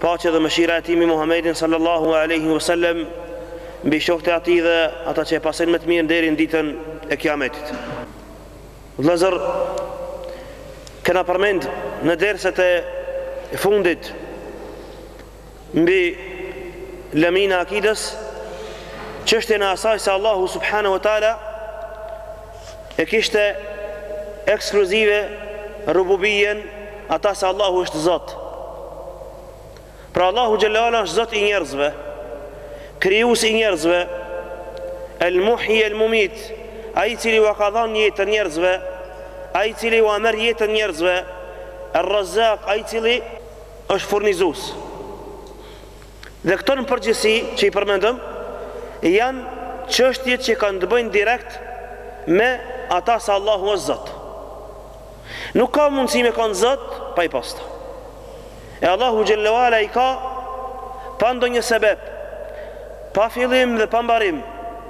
Paqja dhe mëshira e Tij mbi Muhamedin sallallahu alejhi ve sellem, mbi shokët e atij dhe ata që e pasojnë me të mirë deri në ditën e Kiametit. Vllazër, kena përmend në derset e fundit mbi lëmin e akides, çështjen e asaj se Allahu subhanahu wa taala e kishte ekskluzive rububijen ata se Allahu është Zot. Pra Allahu xhelle ue ala është Zot i njerëzve, krijues i njerëzve, El Muhyi El Mumit, ai i cili ua ka dhan jetën njerëzve, ai i cili ua merr jetën njerëzve, Er Razzaq, ai i cili është furnizues. Dhe këto në përgjithësi që i përmendëm janë çështje që kanë të bëjnë direkt me ata se Allahu është Zot. Nuk ka mundësi me kanë Zot pa i pas ta. E Allahu xhelle ue ala i ka pa ndonjë sebeb, pa fillim dhe pa mbarim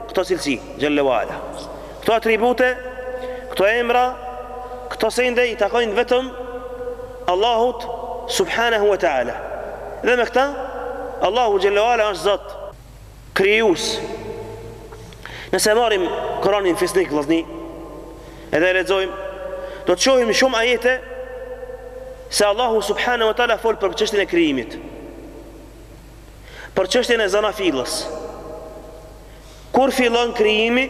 këto cilësi xhelle ue ala. Këto atribute, këto emra, këto sende i takojnë vetëm Allahut subhanahu wa taala. Dhe me këta Allahu xhelle ue ala është Zot krijues. Nëse marrim Kur'anin fisnik vllazni, edhe e lexojmë, do të shohim shumë ajete se Allahu subhanahu wa taala fol për çështjen e krijimit. Për çështjen e zanafillës. Kur fillon krijimi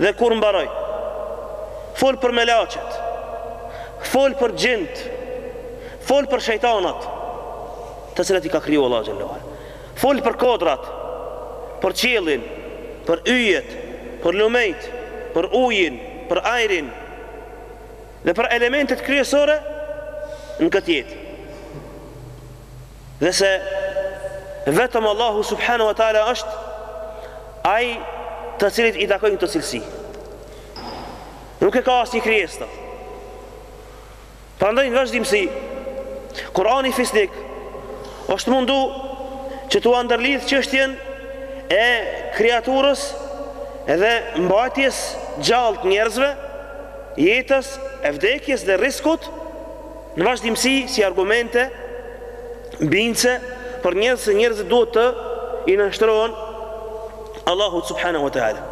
dhe kur mbaroi? Fol për melaqet, fol për xhintë, fol për shejtanat, të cilat i ka kriju Allahu xhelle ue ala. Fol për kodrat, për qiellin, për yjet, për lumejt, për ujin, për ajrin dhe për elementet kryesore në këtë jetë. Dhe se vetëm Allahu subhanahu wa taala është ai të cilit i takojnë këto cilësi. Nuk e ka asnjë krijesë ata. Prandaj në vazhdimsi Kurani fisnik është mundu që t'ua ndërlidh çështjen e kreaturës dhe mbajtjes gjallë të njerëzve, jetës, e vdekjes dhe rriskut, Në vazhdimësi, si argumente bindëse për njerëzit se njerëzit duhet të i nënshtrohen Allahut subhanahu wa taala.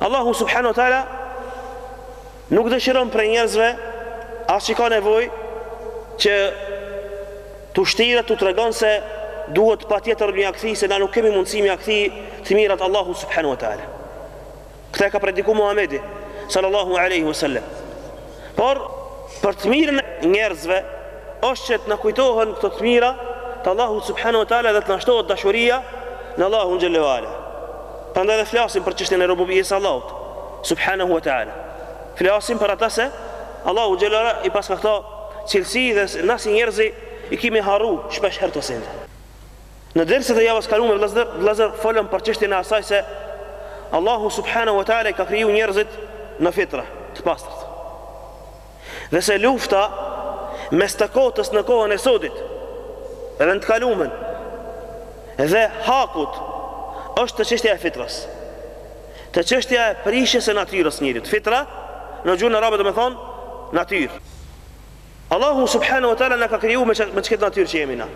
Allahu subhanahu wa taala nuk dëshiron prej njerëzve as që ka nevojë që t'u shtiret t'u tregon se duhet patjetër m'ia kthi se na nuk kemi mundësi m'ia kthi të mirat Allahu subhanahu wa taala. Këta e ka prediku Muhamedi sallallahu alaihi wasallam. Por për të mirën e njerëzve është që të na kujtohen këto të mira të Allahut subhanahu wa taala dhe të na shtohet dashuria në Allahun xhallahu ala. Prandaj edhe flasim për çështjen e rububiyes së Allahut subhanahu wa taala. Flasim për atë se Allahu xhallahu ala i paska këto cilësi dhe na si njerëzi i kimi harru shpesh herë këto send. Në derset e javës kalume vllazër, vllazër folëm për çështjen e asaj se Allahu subhanahu wa taala i ka kriju njerëzit në fitra, të pastërt. Dhe se lufta mes të kotës në kohën e sodit dhe në të kalumen dhe hakut është te çështja e fitrës. Te çështja e prishjes e natyrës njeriut. Fitra në gjuhën arabe domethonë natyrë. Allahu subhanahu wa taala na ka kriju me me qet natyrë që jemi na.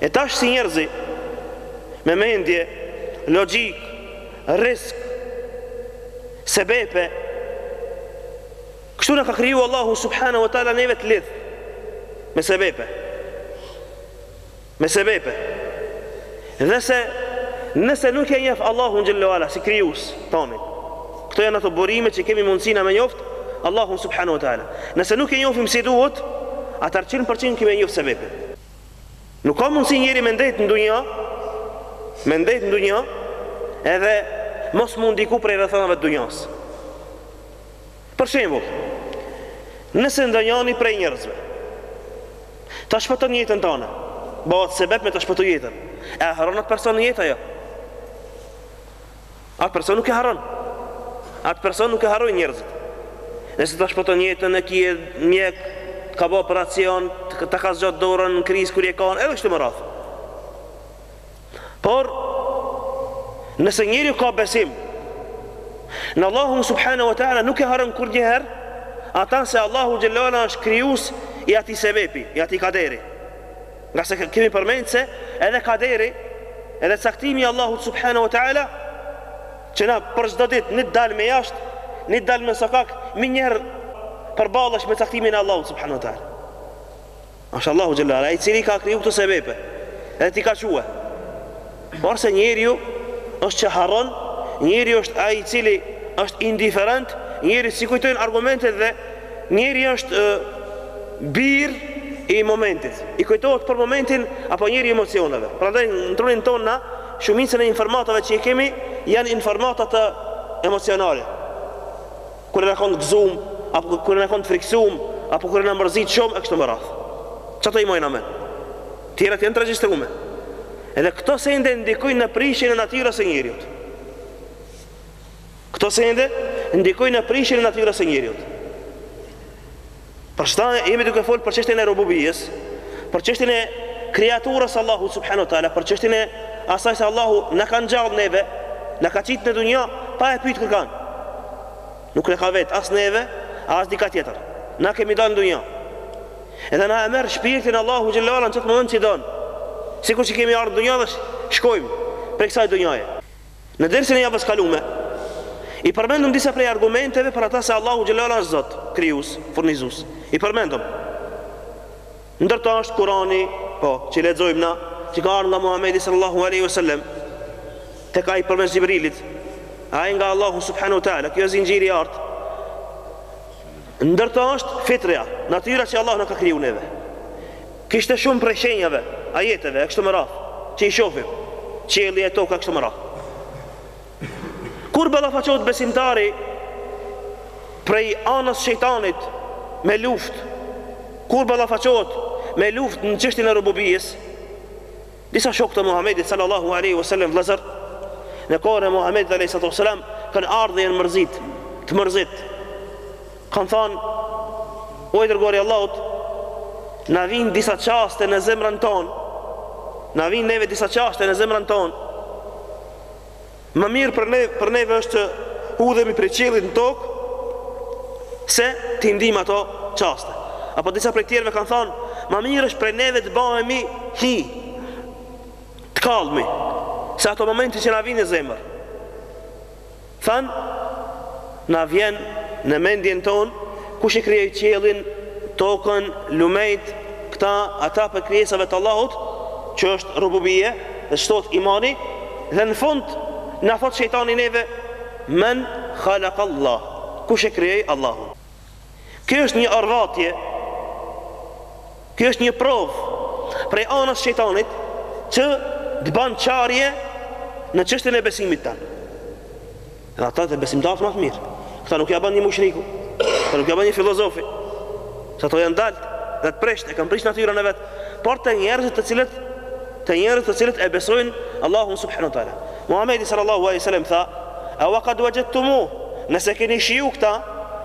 E tash si njerëzi me mendje, logjikë, rizk, sebepe, kështu na ka kriju Allahu subhanahu wa taala neve të lidh me sebepe. Me sebepe. Dhe se nëse nuk e njef Allahun xhallahu ala si krijues tanin. Këto janë ato burime që kemi mundësi na me njoft Allahun subhanahu wa taala. Nëse nuk e njofim si duhet, atar 100% kemi me njoft sebepe. Nuk ka mundësi njeri me ndejt në dunja, me ndejt në dunja, edhe mos me u ndiku prej rrethonave të dunjas. Për shembull, nëse ndonjani prej njerëzve ta shpëton jetën tane, bahet sebep me ta shpëtu jetën, e harron atë person në jetë ajo? Atë person nuk e harron. Atë person nuk e harrojnë njerëzit. Nëse ta shpëton jetën e kje mjek, ka ba operacion, ta ka zgjat dorën në krizë kur je kanë, edhe kështu me radhë. Por nëse njeriu ka besim në Allahun subhanahu wa taala nuk e harron kurnjëherë ata se Allahu xhelalu është krijues i atij sebepi, i atij kaderi. Ngase kemi përmendë se edhe kaderi, edhe caktimi i Allahut subhanahu wa taala që na për çdo ditë nit dal me jashtë, nit dal me sokak, menjëherë përballesh me caktimin e Allahut subhanahu wa taala. Është Allahu xhalla uala i cili ka kriju këto sebepe edhe t'i ka çue. Por se njeriu është që harron, njeriu është ai i cili është indiferent, njeriu s'i kujton argumentet dhe njeriu është e, bir i momentit. I kujtohet për momentin apo njeri i emocioneve. Prandaj në trunin tonë na shumicën e informatave që i kemi janë informatat emocionale. Kur jena kanë të gëzum, apo kur jena kanë të frikësum, apo kur jena mërzit shumë e kështu me radhë. Qata i majna men, tjerat janë të regjistrume. Edhe këto sende ndikojnë në prishjen e natyrës së njeriu. Këto sende ndikojnë në prishjen e natyrës së njeriu. Për çdo jemi duke fol për çështjen e rububijës, për çështjen e kreaturës së Allahut subhanahu wa taala, për çështjen e asaj se Allahu na ka ngjall neve, na ka qitë në dunja pa e pyet kërkan. Nuk na ka vet as neve, as dikë tjetër. Na kemi dalë në dunja. Edhe na e merr shpirtin Allahu xhelle ve ala në qat moment që don. Sikur që kemi ardh në dunja dhe shkojmë prej kësaj dunjaje. Në dersin e javës së kalume, i përmendëm disa prej argumenteve për ata se Allahu xhelle ve ala është Zot, krijues, furnizues. I përmendëm. Ndër ta është Kurani, po, që lexojmë na, që ka ardh nga Muhamedi sallallahu alaihi wasallam, tek ai përmes Xhibrilit, ai nga Allahu subhanahu wa taala, kjo zinxhiri i artë. Ndër ta është fitra, natyra që Allahu na ka kriju neve. Kishte shumë prej shenjave, ajeteve, e kështu me radhë, që i shofim, qielli e toka e kështu me radhë. Kur ballafaqohet besimtari prej anës shejtanit me luftë, kur ballafaqohet me luftë në çështjen e rububijës, disa shokë të Muhamedit sallallahu alaihi wasallam vëllazër në kohën e Muhamedit alaihi salatu wasallam kanë ardh, janë mërzit, të mërzit. Kanë thanë, O i Dërguari i Allahut, na vijnë disa çaste në zemrën tonë, na vijnë neve disa çaste në zemrën tonë. Ma mirë për ne, për neve është të hudhemi prej qiellit në tokë se t'i ndimë ato çaste. Apo disa prej tjerëve kanë thanë, ma mirë është për neve të bahemi hi. Të kallmi se ato momente që na vijnë në zemër. Thanë, Na vjen në mendjen tonë, Kush i krijoi qiellin, tokën, lumejtë, këta, ata prej krijesave të Allahut, që është Rububije, dhe shtohet imani, dhe në fund na thotë shejtani neve, Men khalaqallah, Kush e krijoi Allahu. Kjo është një orvatje, kjo është një provë prej anës shejtanit që të ban çarje në çështjen e besimit tanë. Dhe ata te besimtarët ma të mirë. Këta nuk ja ban një mushriku, këta nuk ja ban një filozofi. Se ata janë dalë dhe të prisht, e kanë prish natyrën e vet. Por te njerëzit të cilët, te njerëzit të cilët e besojnë Allahun subhanahu wa taala. Muhammedi sallallahu alaihi wasallam tha, a wa kad waxhedtumu, nëse keni shiju këta,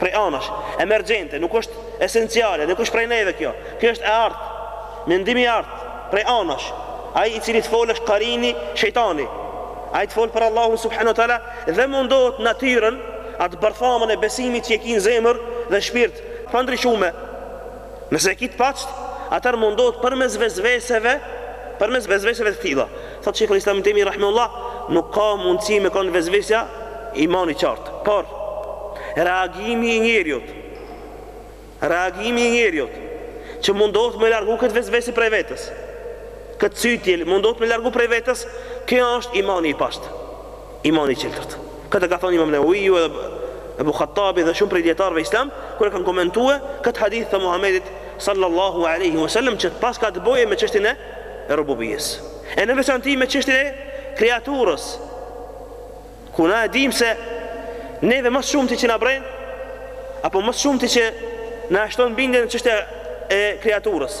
prej anash emergjente, nuk është esenciale, nuk është prej neve kjo. Kjo është e ardhtë, mendimi i ardhtë prej anash. Ai i cili të fol është karini, shejtani. Ai të fol për Allahun subhanahu wa taala dhe mundohet natyrën, atë bërthamën e besimit që e ki n'zemër dhe shpirt, ta ndryshojë Nëse e ki të pastër, atëherë mundohet përmes vesveseve, përmes vesveseve të tilla. Thotë Sheikhul Islam Ibn Taymi rahimehullah, nuk ka mundësi me kanë vesvesja imani i qartë. Por reagimi i njeriut, reagimi i njeriut që mundohet me largu këtë vesvese prej vetes. Këtë cytje mundohet me largu prej vetes, kjo është imani i pastër. Imani i qiltërt. Këtë e ka thanë Imam Newawiu edhe Ebu Khattabi dhe shumë prej dietarëve islam kur e kanë komentue këtë hadith të Muhamedit sallallahu alaihi wasallam që paska të bëjë me çështjen e rububiyes. E në veçanti me çështjen e kreaturës. Ku na e dimë se neve ma së shumti që na bren apo ma së shumti që na shton bindjen është çështja e kreaturës.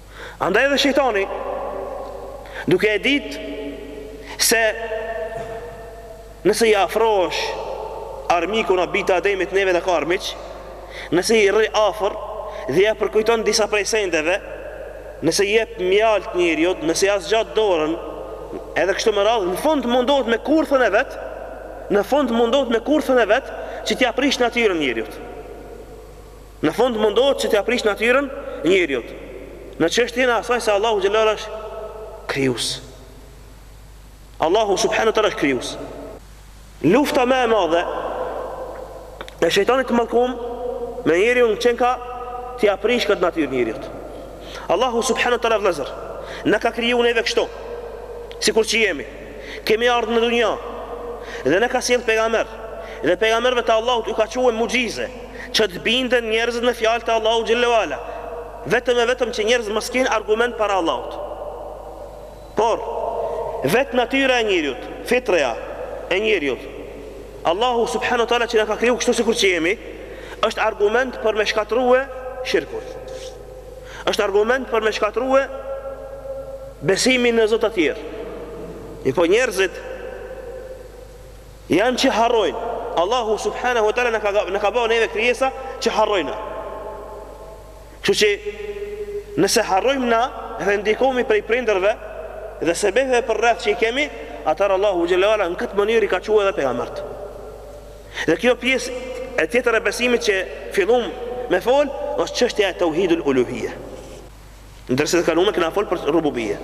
Andaj edhe shejtani duke e ditë se nëse i afrohesh armiku na bijtë e Ademit neve na ka armiq, nëse i rri afër dhe ja përkujton disa prej sendeve, nëse i jep mjaltë njeriut, nëse ja zgjat dorën, edhe kështu me radhë, në fund mundohet me kurthën e vet, në fund mundohet me kurthën e vet që t'ia prish natyrën njeriut. Në fund mundohet që t'ia prishë natyrën njeriut në çështjen e asaj se Allahu xhelle ue ala është krijues. Allahu subhanahu wa taala është krijues. Lufta më e madhe e shejtanit të mallkum me njeriun qenka t'ia prishë këtë natyrë njeriut. Allahu subhanahu wa taala vëllazër na ka krijuar neve kështu sikur që jemi. Kemi ardh në dunja dhe na ka sjellë pejgamber dhe pejgamberëve të Allahut u ka çue muxhize. Që të binden njerëzit në fjalët e Allahut xhelle uala, vetëm e vetëm që njerëzit mos kenë argument para Allahut. Por vetë natyra e njeriut, fitreja e njeriut, Allahu subhanahu wa taala që na ka kriju kështu sikur që jemi, është argument për me shkatrue shirkun. Është argument për me shkatrue besimin në zota tjerë. E po njerëzit Janë që harrojnë. Allahu subhanahu wa taala na ka na ka ba neve krijesa që harrojnë. Kështu që nëse harrojmë na dhe ndikohemi prej prindërve dhe sebebeve përreth që i kemi, atëherë Allahu xhelle ue ala në këtë mënyrë i ka çue edhe pejgambert. Dhe kjo pjesë e tjetër e besimit që fillum me fol është çështja e tauhidul uluhiyya. Ndërsa të kalumen kena fol për rububiyya.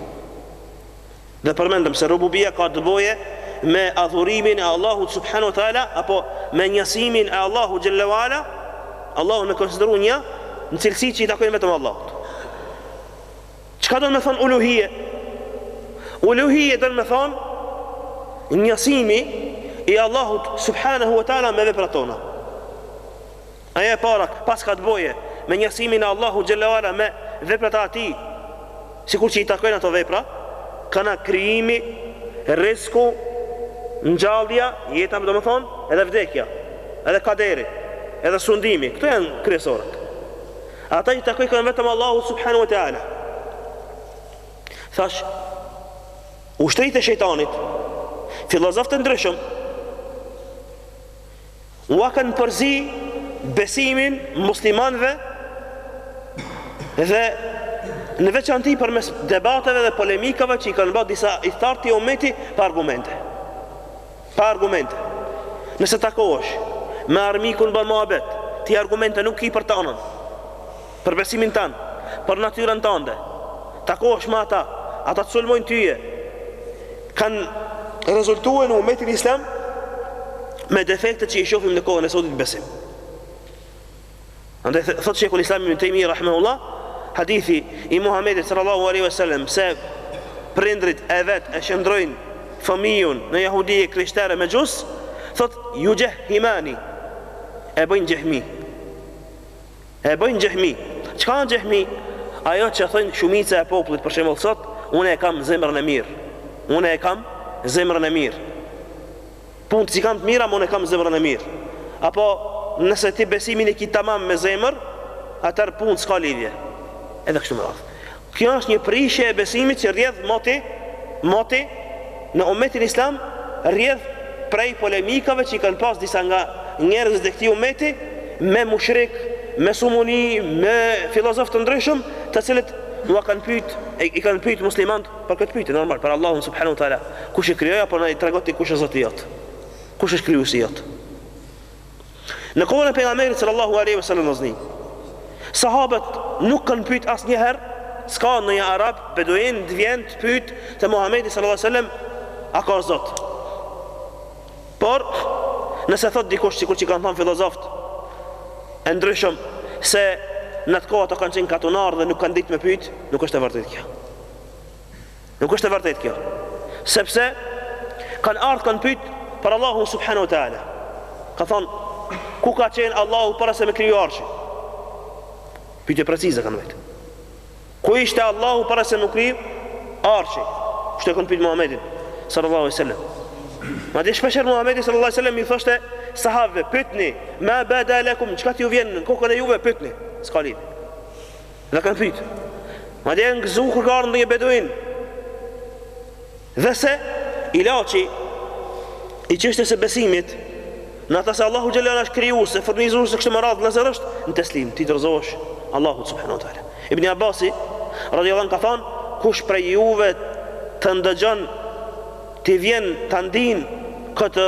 Dhe përmendëm se Rububija ka të bëjë me adhurimin e Allahut subhanahu wa taala apo me njësimin e Allahut xhalla wa ala, Allahun me konsideru një në cilësitë që i takojnë vetëm Allahut. Çka don me thonë uluhije? Uluhije don me thonë njësimi i Allahut subhanahu wa taala me veprat tona. Ajo e para pas ka të bojë me njësimin e Allahut xhelle uala me veprat e Atij, sikur që i takojnë ato vepra, kana krijimi, rrizku, ngjallja, jeta domethënë, edhe vdekja, edhe kaderi, edhe sundimi, këto janë kryesoret. Ata i takojnë kan vetëm Allahut subhanahu wa taala. Thash ushtrit e shejtanit, filozofët e ndryshëm Ua kanë përzi besimin muslimanëve dhe në veçanti përmes debateve dhe polemikave që i kanë bërë disa ithtar të këtij umeti pa argumente. Pa argumente. Nëse takohesh me armikun bën muhabet, ti argumente nuk ki për tanën. Për besimin tënd, për natyrën tënde. Takohesh me ata, ata të sulmojnë tyje. Kanë rezultuar në umetin islam me defektet që i shofim në kohën e sotit besim. Andaj thotë Shejhul Islam Ibn Tejmije, rahimehullah, hadithi i Muhammedit sallallahu aleyhi ve sellem, se prindrit e vet e shndërrojnë fëmijun në jahudi, i krishterë, mexhus, thotë juxhehhimani, e bëjnë xhehmi. E bëjnë xhehmi. Çka është xhehmi? Ajo që thojnë shumica e popullit për shembull sot, unë e kam zemrën e mirë. Unë e kam zemrën e mirë. Punët s'i kam të mira, ama unë e kam zemrën e mirë. Apo nëse ti besimin e ki tamam me zemër, atëherë punë s'ka lidhje. Edhe kështu me radhë. Kjo është një prishje e besimit që rrjedh moti, moti në umetin islam rrjedh prej polemikave që i kanë pas disa nga njerëzit e këtij umeti me mushrik, me sumuni, me filozof të ndryshëm, të cilët ua kanë pyet, i kanë pyet muslimant për këtë pyetje, normal, për Allahun subhanahu wa taala, kush e krijoi apo na i trego ti kush është Zoti jot? Kush është krijuesi jot? Në kohën e pejgamberit sallallahu alaihi wasallam osni. Sahabët nuk kanë pyet asnjëherë s'ka ndonjë arab beduin të vjen të pyet te Muhamedi sallallahu alaihi wasallam a ka Zot. Por nëse thot dikush sikur që kanë thënë filozoft e ndryshëm se në atë kohë ata kanë qenë katunarë dhe nuk kanë ditë me pyet, nuk është e vërtetë kjo. Nuk është e vërtetë kjo. Sepse kanë ardh kanë pyet për Allahun subhanahu wa taala. Ka thon ku ka qenë Allahu para se me kriju arshin? Pyetje precize kanë vet. Ku ishte Allahu para se m'u kriju arshi? Kështu e kanë pyet Muhamedin sallallahu alaihi wasallam. Madje shpeshherë Muhammedi sallallahu alaihi wasallam u thoshte sahabëve, pytni, ma bada lakum, çka t'ju vjen në kokën e juve, pytni. S'ka lidhje. Dhe kanë pyet. Madje janë gëzu kur ka ardh ndonjë beduin. Dhe se ilaçi i çështjes së besimit në ata se Allahu xhallahu është krijues, furnizues se kështu më radh vëllazër është në teslim, t'i dorëzohesh Allahut subhanahu wa taala. Ibn Abbasi radhiyallahu anhu ka thënë, kush prej juve të ndëgjon t'i vjen ta ndin këtë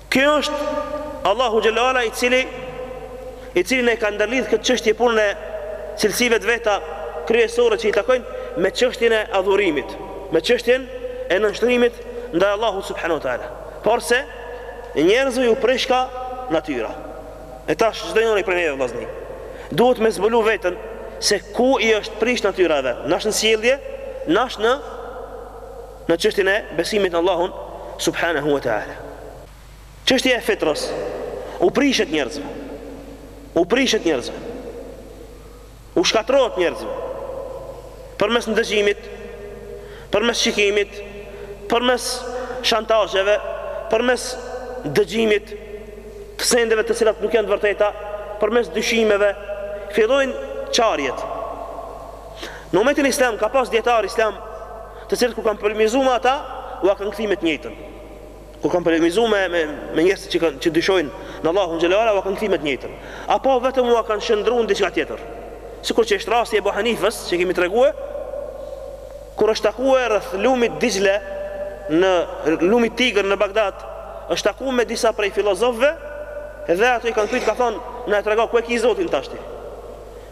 Kjo është Allahu xhalla uala i cili i cili e ka ndërlidh këtë çështje punën e cilësive të veta kryesore që i takojnë me çështjen e adhurimit, me çështjen e nënshtrimit ndaj Allahut subhanahu wa taala. Porse njerëzve u prishka natyra. E tash çdo njëri prej neve vllazni duhet me zbulu veten se ku i është prish natyra e vet. Nash në sjellje, nash në Në çështjen e besimit në Allahun subhanehu wa ta'ala. Çështja e fitrës u prishet njerëzve. U prishet njerëzve. U shkatërrohet njerëzve. Përmes ndëgjimit, përmes shikimit, përmes shantazheve, përmes dëgjimit të sendeve të cilat nuk janë të vërteta, përmes dyshimeve, fillojnë çarjet. Në umetin islam ka pas dietar islam të cilët kur kanë polemizu me ata, ua kanë kthy me të njëjtën. Kur kanë polemizu me me, me njerëz që kanë që dyshojnë në Allahun xhelalu ua kanë kthy me të njëjtën. Apo vetëm ua kanë shndërru diçka tjetër. Sikur që është rasti Ebu Hanifës që e kemi tregu kur është taku rreth lumit Dixhle në lumit Tigër në Bagdad, është taku me disa prej filozofëve dhe ato i kanë thënë ka thonë na e trego ku e ki Zotin tashti.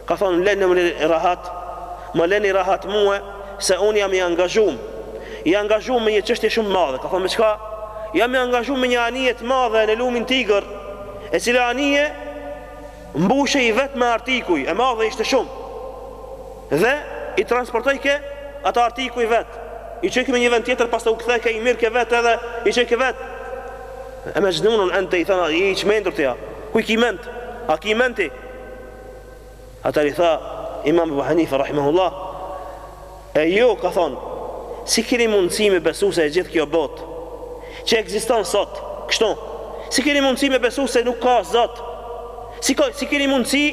Ka thonë lemni rahat, më leni rahat mue se unë jam i angazhum, i angazhum me një çështje shumë të madhe, ka thonë me çka? Jam i angazhum me një anije të madhe në lumin Tigër, e cila anije mbushej vetë me artikuj, e madhe ishte shumë, dhe i transportojke ata artikuj vetë, i çojke me një vend tjetër, pastaj u ktheke i mirrke vetë edhe, i qëjke vetë, e me gjnunën ente i thëna, i i qmendur të ja, ku i ki mend, a ki mend ti, Atëherë i tha Imam Ebu Hanife rahimehullah, e ju, ka thonë, si keni mundësi me besu se e gjithë kjo botë që ekziston sot, kështu, si keni mundësi me besu se nuk ka Zot, si, ka, si keni mundësi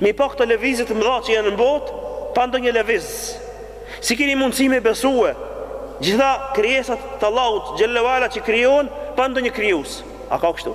me i pa këto lëvizje të mëdha që janë në botë, pa ndonjë lëvizës, si keni mundësi me besu e gjitha krijesat të Allahut xhelle uala që krijohen, pa ndonjë krijus, a ka kështu?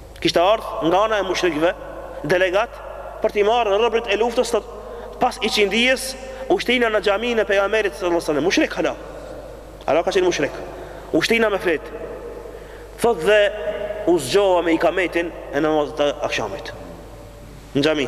Kishte ardhë nga ana e mushrikëve delegat për t'i marrë robërit e luftës thotë pas iqindijës u shtrina në xhaminë e pejgamberit sallallahu alaihi wasallam mushrik hala hala ka qenë mushrik u shtrina me flet thotë dhe u zgjova me ikametin e namazit të akshamit në xhami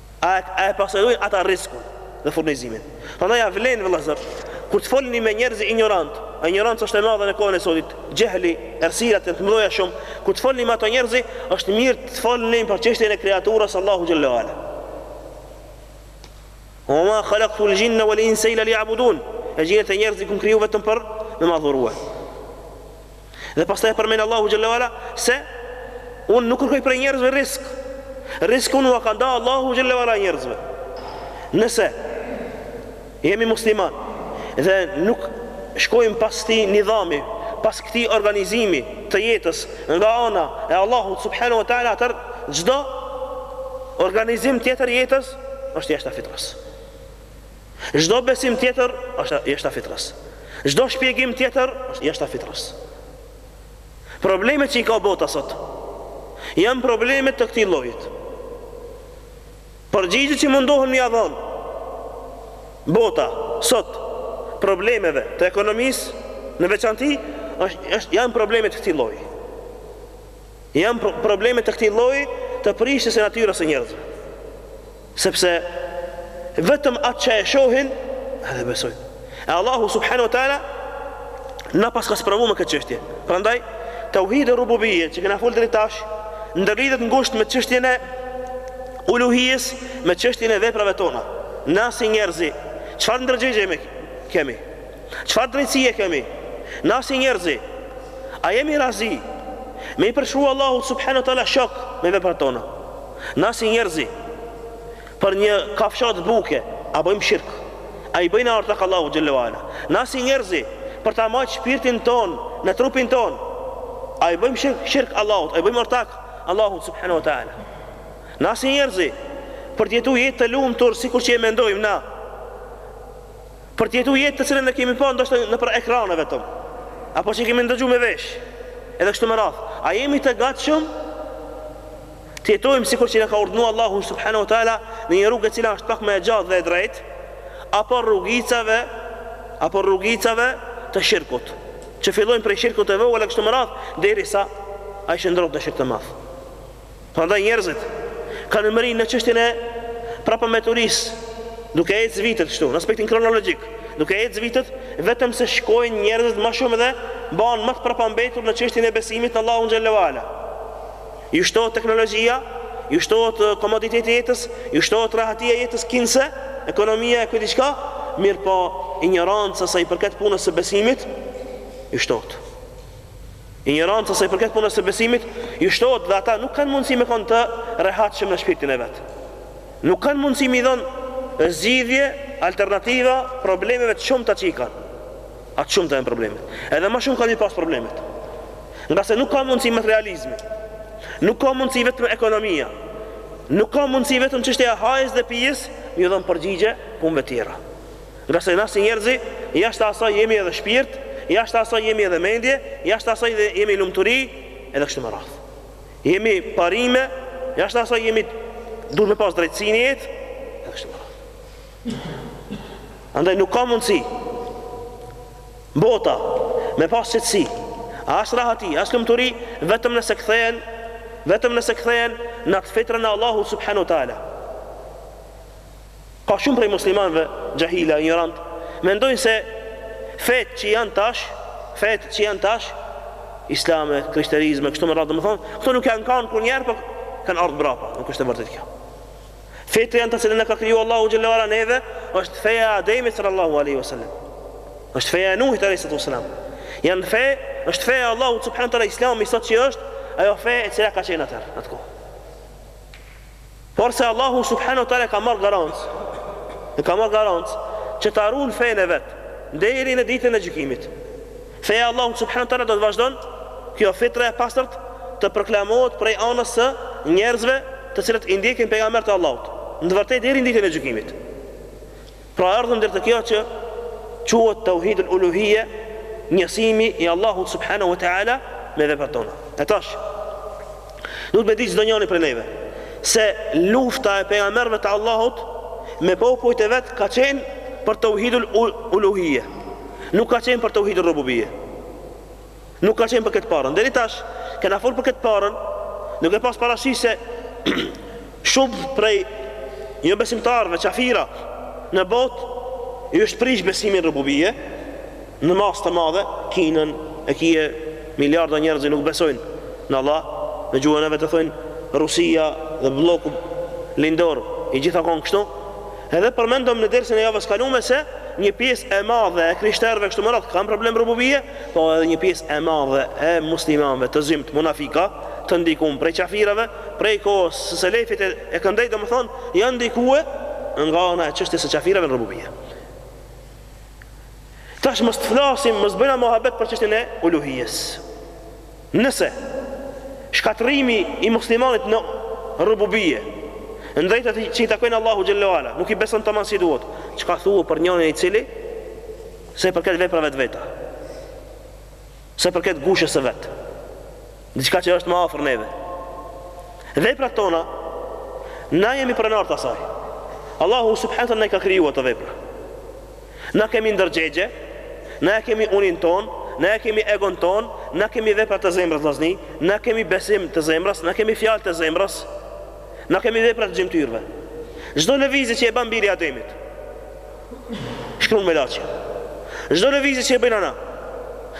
A e posedojnë ata rrizkun dhe furnizimin? Prandaj a vlen vëllazër, kur të folni me njerëz injorant, a injoranca është e madhe në kohën e sotit, xhehli, errësirat janë të mëdha shumë, kur të folni me ato njerëz, është mirë të folni për çështjen e krijaturës Allahu xhelle uala. Wa ma khalaqtu al-jinna wal-insa illa liya'budun. E xhinët e njerëzit i kom kriju vetëm për me m'adhuru. Dhe pastaj e përmend Allahu xhalla uala se unë nuk kërkoj prej njerëzve rrizk. Rrizkun ua ka nda Allahu xhalla uala njerëzve. Nëse jemi muslimanë dhe nuk shkojmë pas këtij nidhami, pas këtij organizimi të jetës nga ana e Allahut subhanahu wa taala atër çdo organizim tjetër jetës është jashtë fitrës. Çdo besim tjetër është jashtë fitrës. Çdo shpjegim tjetër është jashtë fitrës. Problemet që i ka bota sot janë probleme të këtij llojit. Përgjigjet që mundohen me ia dhon bota sot problemeve të ekonomisë në veçanti është është janë probleme të këtij lloji. Janë probleme të këtij lloji të prishjes së natyrës së njerëzve. Sepse vetëm atë që e shohin edhe besojnë. E Allahu subhanahu wa taala na paska sprovu me këtë çështje. Prandaj tauhidi rububije që kena fol deri tash ndërlidhet ngushtë me çështjen e uluhijes, me çështjen e veprave tona. Na si njerëzi, çfarë ndërgjegje kemi? Çfarë drejtësie kemi? Na si njerëzi, a jemi razi me i përshkru Allahut subhanahu wa taala shok me veprat tona? Na si njerëzi për një kafshatë buke a bëjmë shirk? A i bëjna ortak Allahu xhelle uala? Na si njerëzi për ta majtë shpirtin tonë në trupin tonë a i bëjmë shirk, shirk Allahut? A i bëjmë ortak Allahut subhanahu wa taala? Na si njerëzi për të jetuar jetë të lumtur sikur që e mendojmë na për të jetuar jetë të cilën e kemi pa ndoshta nëpër ekrane vetëm apo që e kemi ndëgju me vesh edhe kështu me radhë a jemi të gatshëm Të jetojmë sikur që na ka urdhnu Allahu subhanahu wa taala në një rrugë e cila është pak më e gjatë dhe e drejtë, apo rrugicave, apo rrugicave të shirkut, që fillojnë prej shirkut të vogël e kështu me radhë, derisa ai shndërrohet në shirk të madh. Prandaj njerëzit kanë mrri në çështjen e prapambeturisë, duke ecë vitet kështu, në aspektin kronologjik, duke ecë vitet vetëmse shkojnë njerëzit ma shumë dhe bahen ma të prapambetur në çështjen e besimit në Allahun xhel-le ue ala. Ju shtohet teknologjia, ju shtohet komoditeti i jetës, ju shtohet rahatia e jetës kinse, ekonomia e ku di çka, mirëpo injoranca sa i përket punës së besimit, ju shtohet. Injoranca sa i përket punës së besimit, ju shtohet dhe ata nuk kanë mundësi me konë të rahatshëm në shpirtin e vet. Nuk kanë mundësi me i dhonë zgjidhje, alternativa, problemeve të shumta që i kanë. Aq t'shumta janë problemet. Edhe ma shumë kanë me i pas problemet. Ngase nuk ka mundësi materializmi. Nuk ka mundësi vetëm ekonomia. Nuk ka mundësi vetëm çështja e hajës dhe pijës, m'ju dhon përgjigje punëve të tjera. Ngase na si njerëzi, jashtë asaj jemi edhe shpirt, jashtë asaj jemi edhe mendje, jashtë asaj jemi lumturi, edhe kështu me radhë. Jemi parime, jashtë asaj jemi duhet me pas drejtësi në jetë, edhe kështu me radhë. Andaj nuk ka mundësi Bota Me pas qetësi As rahati, as lumturi Vetëm nëse kthehen Vetëm nëse kthehen Në atë fitrën e Allahu subhanu ta'ala Ka shumë prej muslimanëve Xhahila, injorantë Mendojnë se Fetë që janë tash Fetë që janë tash Islame, krishterizme, kështu me radhë Domethonë, këto nuk janë kanë kurnjëherë Po kanë ardhë mbrapa Nuk është e vërtetë kjo Fitrja në të cilën na ka kriju Allahu xhel-le ue ala neve, është feja e Ademit sal-lallahu alejhi ve sel-lem. është feja e Nuhit alejhi salatu ve selam. Janë fe, është feja e Allahut subhanehu teala islami, sot që është, ajo fe e cila ka qenë atëherë, në atë kohë. Porse Allahu subhanehu teala e ka marrë garancë, e ka marrë garancë, që ta run fenë e vet, nderi në ditën e gjykimit. Feja e Allahut subhanu teala do të vazhdon kjo fitre e pastërt të proklamohet prej anës së njerëzve të cilët i ndjekin pejgamberët e Allahut në të vërtetë deri në ditën e gjykimit. Pra erdhëm deri te kjo që quhet tauhidul uluhije, njësimi i Allahut subhanu teala me veprat tona. E tash Duhet me ditë çdonjani prej neve se lufta e pejgamberëve të Allahut me popujt e vet ka qenë për tauhidul uluhiyya. Nuk ka qenë për tauhidul rububiyya. Nuk ka qenë për këtë parën. Deri tash kena fol për këtë parën, duke pas parasysh se shumë prej jobesimtarëve, qafira në botë iu është prish besimi rububiyya. Në masë të madhe Kinën e kije miliarda njerëzi nuk besojnë në Allah, në gjuhën e vet e thojnë Rusia dhe blloku lindor i gjitha kanë kështu. Edhe përmendëm në dersin e javës kalume se një pjesë e madhe e krishterëve kështu më radh kanë problem rububie, po edhe një pjesë e madhe e muslimanëve të zymtë munafikë, të ndikuar prej qafirëve, prej kohës së selefit e këndej domethënë janë ndikue nga ana e çështjes së qafirëve në rububie. Tash mos të flasim, mos bëjna muhabet për çështjen e uluhijes. Nëse shkatërrimi i muslimanit në rububie, në drejtat që i takojnë Allahut xhelle ve ala, nuk i beson tamam si duhet. Çka thua për njërin i cili sa i përket veprave të veta? Sa i përket gushës së vet, diçka që është ma afër neve, veprat tona, na jemi pronarë të asaj. Allahu subhanahu wa taala na i ka kriju ato vepra. Na kemi ndërgjegje, na e kemi unin tonë, na e kemi egon tonë, na kemi vepra të zemrës vllazni, na kemi besim të zemrës, na kemi fjalë të zemrës, na kemi vepra të gjymtyrëve. Çdo lëvizje që e ban biri i Ademit, Shkrun melaqi. Çdo lëvizje që e bëjna na,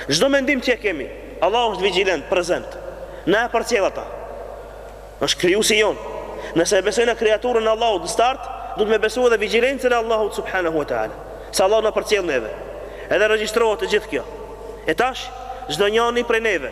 çdo mendim që e kemi, Allahu është vigjilent, prezent. Na e përcjell ata. Është krijuesi jonë. Nëse e besojna kreaturën e Allahut, në start, duhet me besu edhe vigjilencën e Allahut subhanahu wa taala. Se Allahu na përcjell neve. Edhe regjistrohet e gjithë kjo. E tash, çdo njani prej neve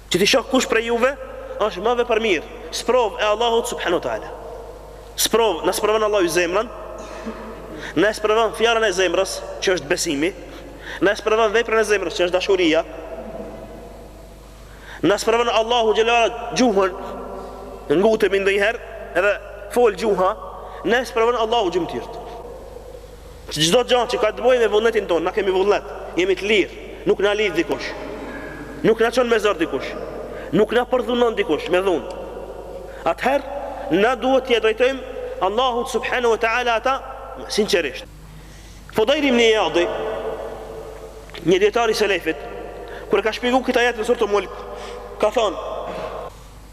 Që t'i shohë kush prej juve është ma vepërmirë, sprovë e Allahut subhanahu wa taala. Sprovë, na sprovon Allahu zemrën, na sprovon fjalën e zemrës, që është besimi, na sprovon veprën e zemrës, që është dashuria. Na sprovon Allahu xhelle ve ala gjuhën, ngutemi ndonjëherë edhe fol gjuha, na sprovon Allahu gjymtyrët. Çdo gja që ka të bojë me vullnetin tonë, na kemi vullnet, jemi të lirë, nuk na lidh dikush. Nuk na çon me zor dikush. Nuk na përdhunon dikush me dhunë. Atëherë na duhet t'ia drejtojmë Allahut subhanahu wa taala ata sinqerisht. Fudayl ibn Iyadi, një dijetar i selefit, kur e ka shpjegu këtë ajet në surën Mulk, ka thonë: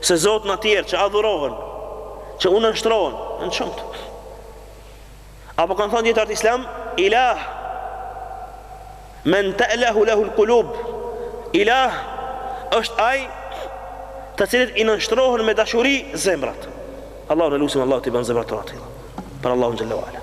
Se zotna tjerë që adhurohen, që u nënshtrohen, janë shumë. Apo kanë thënë dijetarët islam, ilah, men ta'lahu lahu al-qulub. Ilah është ai të cilit i nënshtrohen me dashuri zemrat. Allahu na lusim Allahu t'i ban zemrat tona të tilla. Për Allahun xhelle ve ala.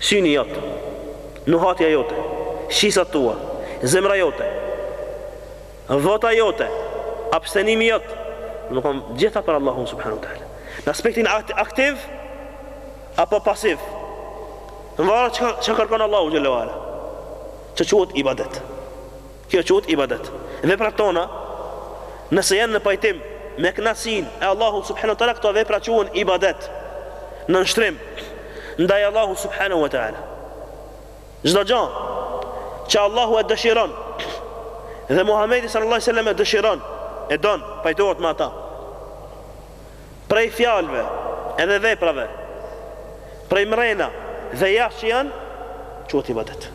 Syni jot, nuhatja jote, shqisat tua, zemra jote, vota jote, abstenimi jot, mu kan gjitha për Allahun subhanahu wa taala. Në aspektin aktiv apo pasiv. Varet çka kërkon Allahu xhele ve ala. Kjo quhet ibadet. Kjo quhet ibadet. Veprat tona, nëse janë në pajtim me kënaqësinë e Allahut subhanehu teala, këto vepra quhen ibadet, nënshtrim ndaj Allahut subhanehu teala. Çdo gjë që Allahu e dëshiron dhe Muhamedi sallallahu alaihi wasallam e dëshiron, e don, pajtohet me ata. Prej fjalëve edhe veprave, prej mrena dhe jashtë janë, quhet ibadet.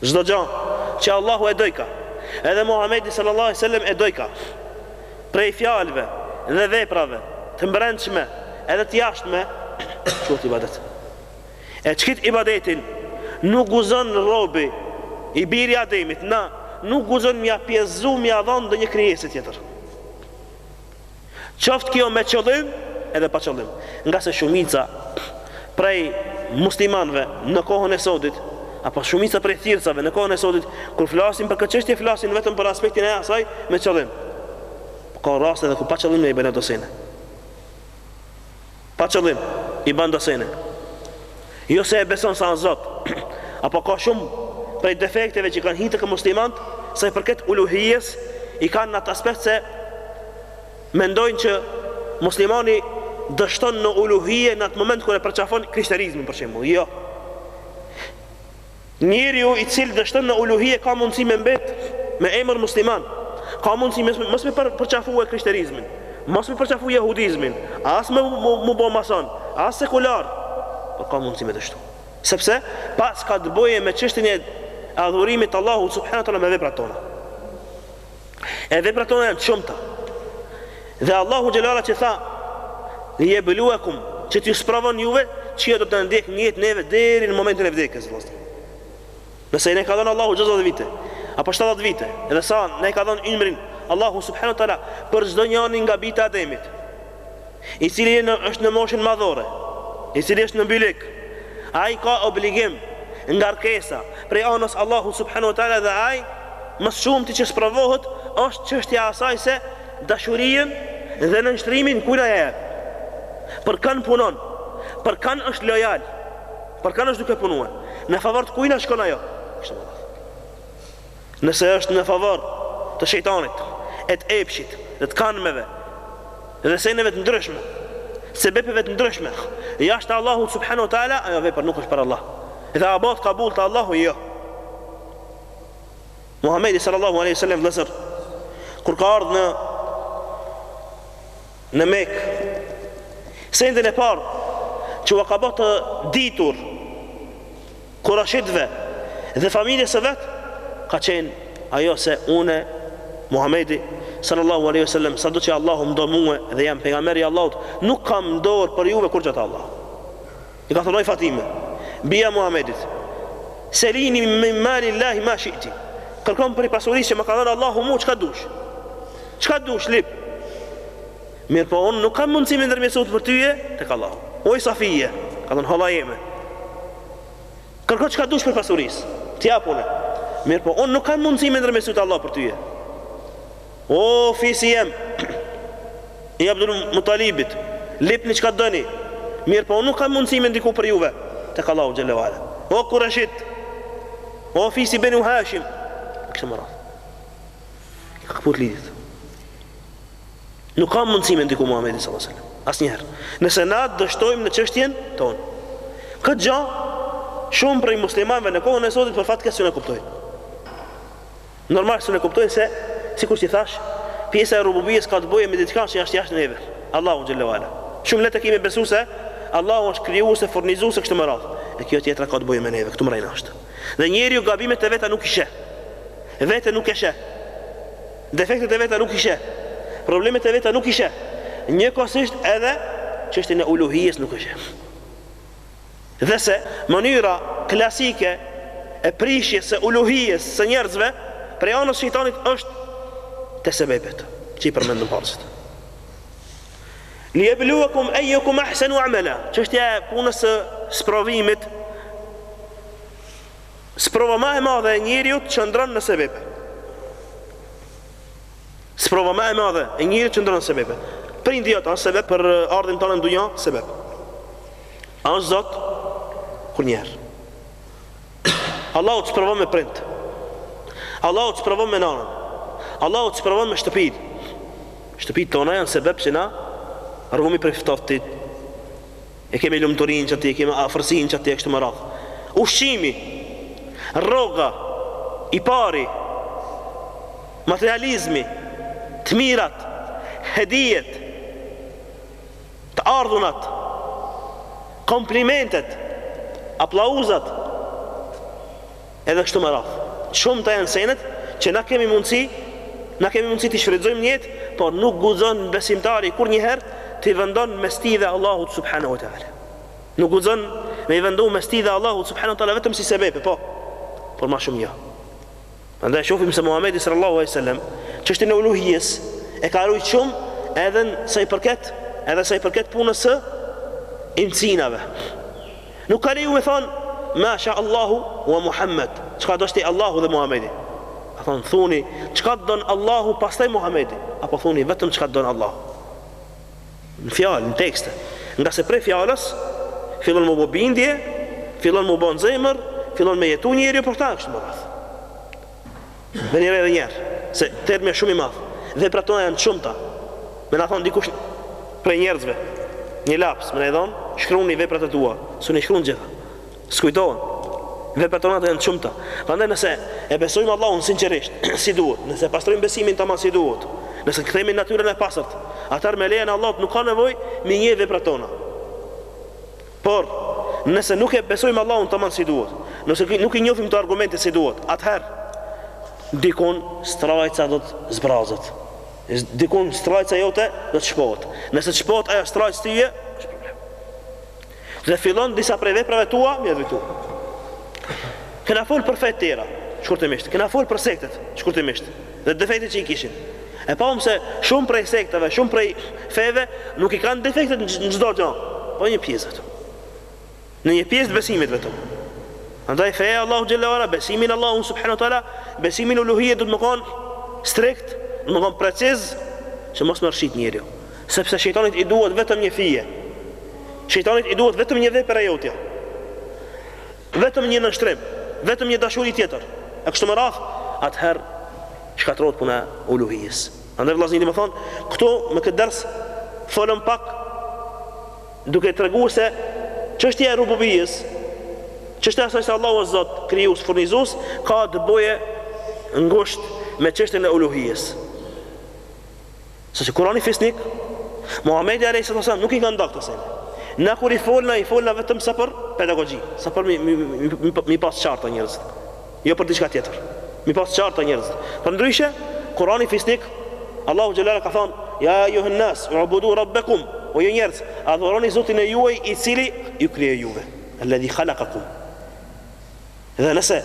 Çdo gjë që Allahu e dojka, edhe Muhamedi sallallahu alejhi ve sellem e dojka, prej fjalëve dhe veprave të mbrendshme edhe të jashtme, quhet ibadet. E çkit ibadetin nuk guzon robi i biri i Ademit, na nuk guzon mja pjesu mja dhon ndonjë krijese tjetër. qoftë kjo me qëllim edhe pa qëllim, ngase shumica prej muslimanëve në kohën e sodit, apo shumica prej thirrsave në kohën e sodit, kur flasin për këtë çështje flasin vetëm për aspektin e asaj me qëllim. Ka raste edhe kur pa qëllim ne i bëjnë do sene. Pa qëllim i bën do sene. Jo se e beson se a Zot, apo ka shumë prej defekteve që kanë hi tek muslimanët, sa i përket uluhijes, i kanë në atë aspekt se mendojnë që muslimani dështon në uluhije në atë moment kur e përqafon krishterizmin për shembull. Jo. Njeriu i cili dështon në uluhije ka mundësi me mbet me emër musliman. Ka mundësi mes mos me përqafue krishterizmin, mos me përqafue jehudizmin, as me mu bo mason, as sekular. Po ka mundësi me dështu. Sepse pas ka të bëjë me çështjen e adhurimit të Allahut subhanahu wa taala me veprat tona. E veprat tona janë të shumta. Dhe Allahu xhele ala që tha, li jebluvekum, që t'ju sprovon juve, që e do të ndjek njët neve deri në momentin e vdekjes, vllazni. Nëse na ka dhënë Allahu 60 vite, apo 70 vite, edhe sa na ka dhënë ymrin, Allahu subhanehu teala, për çdo njani nga bijtë e Ademit, i cili në, është në moshën madhore, i cili është në bylik, ai ka obligim ngarkesa prej anës Allahu subhanehu teala dhe ai më së shumti që sprovohet është çështja asaj se dashurinë dhe nënshtrimin kujna ja jep për kanë punon për kanë është lojal për kanë është duke punuar në favor të kujna shkon ajo Nëse është në favor të shejtanit e të epshit dhe të kanmeve dhe seneve të ndryshme, sebepeve të ndryshme, jashtë Allahut subhanahu wa taala, ajo vepër nuk është për Allah. Dhe a bëhet kabul te Allahu? Jo. Muhamedi sallallahu alaihi wasallam vllazën kur ka ardhur në Mekë sendin e parë që ua ka bërë të ditur Kurejshitëve dhe familjes së vet ka qenë ajo se unë Muhamedi sallallahu alaihi wasallam sado që Allahu më do mua dhe jam pejgamber i Allahut nuk kam në dorë për juve kurgjo te Allahu i ka thënë oj Fatime bija Muhamedit selini min malillahi ma shi'ti kërko prej pasurisë që ma ka dhënë Allahu mua çka dush çka dush lip Mirëpo unë nuk kam mundësi me ndërmjetësu për tyje tek Allahu. Oj Safije, ka thënë hala jeme, kërko çka dush prej pasurisë, ta jap unë. Mirëpo unë nuk kam mundësi me ndërmjetësu te Allahu për tyje. O fisi jem, i Abdul Mutalibit, lipni çka doni, mirëpo unë nuk kam mundësi me ndiku për juve, tek Allahu xhele ue ala. O kurejshit, o fisi benu hashim, kështu me radhë. I ka këput lidhjet. Nuk ka mundësi me ndiku Muhamedi sallallahu alaihi wasallam. Asnjëherë. Nëse na dështojmë në çështjen tonë. Këtë gjë shumë prej muslimanëve në kohën e sotit për fat të keq s'un e kuptojnë. Normal s'un e kuptojnë se sikur si thash, pjesa e rububies ka të bëjë me diçka që është jashtë neve. Allahu xhele ue ala. Shumë lehtë e kemi me besu se Allahu është krijues e furnizues e kështu me radhë. E kjo tjetra ka të bëjë me neve, këtu më rëndë është. Dhe njeriu gabimet e veta nuk i sheh. Vetë nuk e sheh. Defektet e veta nuk i sheh, problemet e veta nuk i sheh, njëkohësisht edhe çështjen e uluhijes nuk e sheh. Dhe se mënyra klasike e prishjes së uluhijes së njerëzve prej anës shejtanit është te sebepet që i përmendëm parzit. Li yabluwakum ayyukum ahsanu amala. Çështja e punës së sprovimit Sprova ma e madhe e njeriut qëndron në sebepe. Sprova ma e madhe e njeriut qëndron në sebepe. Prindjt janë sebepe për ardhjen tonë në dunja, sebep. A janë zot? Kurrnjëherë. Allahu të sprovon me prind. Allahu të sprovon me nanën. Allahu të sprovon me shtëpi. Shtëpit tona janë sebep si na ruhemi prej të ftoftit. E kemi lumturinë qaty, e kemi afërsinë qaty e kështu me radhë. Ushqimi, rroga, i pari, materializmi, të mirat, hedijet, të ardhunat, komplimentet, aplauzat, Edhe kështu me radhë. Të shumta janë senet që na kemi mundësi, na kemi mundësi t'i shfrytëzojmë në jetë, por nuk guxon besimtari kurrnjëherë t'i vendon mes tij dhe Allahut subhanahu wa ta'ala. Nuk guxon me i vendu mes tij dhe Allahut subhanahu wa ta'ala vetëm si sebepe, po. Por më shumë jo. Prandaj shohim se Muhamedi sallallahu alaihi wasallam çështjen e uluhijes e ka rujt shumë edhe sa i përket edhe sa i përket punës së imcinave. Nuk ka leju me thanë, Ma sha Allahu wa Muhammed, çka dashti Allahu dhe Muhamedi. Ka thanë, thuni, çka të donë Allahu, pastaj Muhamedi. Apo thuni, vetëm çka të donë Allahu. Në fjalë, në tekste. Nga se prej fjalës, fillon m'u bo bindje, fillon m'u bo në zemër, fillon me jetu njeri për ta, kështu me radhë. Dhe njëherë, edhe njëherë, se termi shumë i madh. Veprat tona janë të shumta. Me na thanë dikush prej njerëzve, një laps me na dhanë, shkruani veprat e tua, s'un i shkrun gjitha. S'kujtohen. Veprat tona janë të shumta. Prandaj nëse e besojmë Allahun sinqerisht, si duhet, nëse pastrojmë besimin tamam si duhet, nëse të kthehemi në natyrën e pastërt, atëherë me lejen e Allahut nuk ka nevojë me i njeh veprat tona. Por, nëse nuk e besojmë Allahun tamam si duhet, nëse nuk i njohim këto argumente si duhet, atëherë dikun strajca do të zbrazet. Dikun strajca jote do të shpohet. Nëse të shpohet ajo strajcë ty, është problem. Dhe fillon disa prej veprave tua, m'u derdh aty. Kena fol për fetë tjera, shkurtimisht. Kena fol për sektet, shkurtimisht. dhe defektet që i kishin. E pamë se shumë prej sekteve, shumë prej feve, nuk i kanë defektet në çdo gjë, po një pjesë vetëm. Në një pjesë të besimit vetëm. Andaj feja e Allahut xhele ue ala, besimi në Allahun subhanahu wa ta'ala, besimi në uluhije duhet me kanë strikt, duhet me kanë preciz, që mos me rrëshit njeriu. Sepse shejtanit i duhet vetëm një fije. Shejtanit i duhet vetëm një vepër e jotja. Vetëm një nënshtrim, vetëm një dashuri tjetër, e kështu me radhë, atëherë shkatërrohet puna e uluhijes. Andaj vëllazën du me thanë, këtu me këtë ders folëm pak duke treguar se çështja e rububijes, çështja e asaj se Allahu është Zot, krijues, furnizues, ka të bëjë ngushtë me çështjen e uluhijes. Sepse Kurani fisnik, Muhamedi alayhis salam nuk i ka nda këto sene. Na kur i folna, i folna vetëm sa për pedagogji, sa për mi, mi, mi, mi, mi pas t'qarta njerëzit. Jo për diçka tjetër. Mi pas t'qarta njerëzit. Përndryshe, Kurani fisnik, Allahu xhele ue ala ka thënë, "Ya ayyuhan nas, ubudu rabbakum." O ju njerëz, adhuroni Zotin e juej i cili ju krijoi juve. Alladhi khalaqakum. Dhe nëse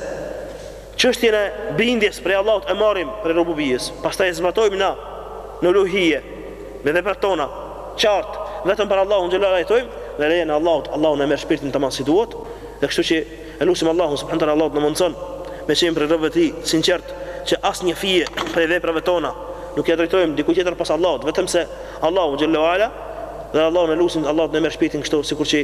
çështjen e bindjes prej Allahut e marrim prej Rububijjes, pastaj e zbatojmë në në uluhije, me veprat tona, qartë, vetëm për Allahun xhelalu ala i thojmë, me lejen e Allahut, Allahu na merr shpirtin tamam si duhet, dhe kështu që e lutim Allahun subhanahu teala Allahu të na mundëson me qenë prej robëve të tij të sinqertë, që asnjë fije prej veprave tona nuk ia drejtojmë diku tjetër pos Allahut, vetëm se Allahu xhelalu ala dhe Allahu na lutim Allahu të na merr shpirtin kështu sikur që